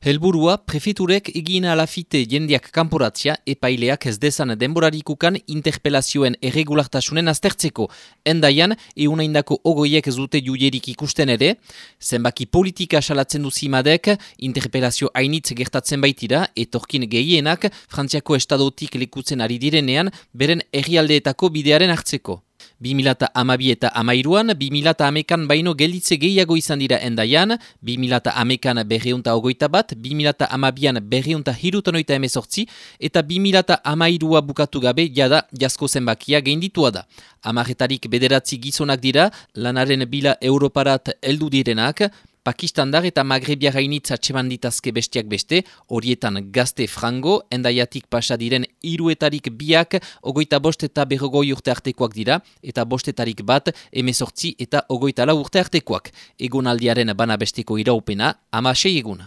Helburua, prefeturek egin alafite jendiak kanporatzia epaileak ez dezan denborarikukan interpelazioen erregulartasunen aztertzeko. Endaian, eunaindako ogoiek ez dute juierik ikusten ere, zenbaki politika salatzen duzimadek, interpelazio hainitz gertatzen baitira, etorkin gehienak, Frantziako estadotik lekutzen ari direnean, beren errialdeetako bidearen hartzeko. 2000 amabi eta amairuan, 2000 amekan baino gelditze gehiago izan dira endaian, 2000 amekan berreunta ogoita bat, 2000 amabian berreunta hirutonoita emezortzi, eta 2000 amairua bukatu gabe jada jasko zenbakia geinditua da. Amaretarik bederatzi gizonak dira, lanaren bila europarat eldu direnak, Pakistandar eta Magrebia gainitza txeman ditazke bestiak beste, horietan gazte frango, endaiatik pasa diren iruetarik biak, ogoita bost eta berrogoi urte artekoak dira, eta bostetarik bat, emezortzi eta ogoita la urte artekoak. Egon aldiaren bana besteko iraupena, ama egun.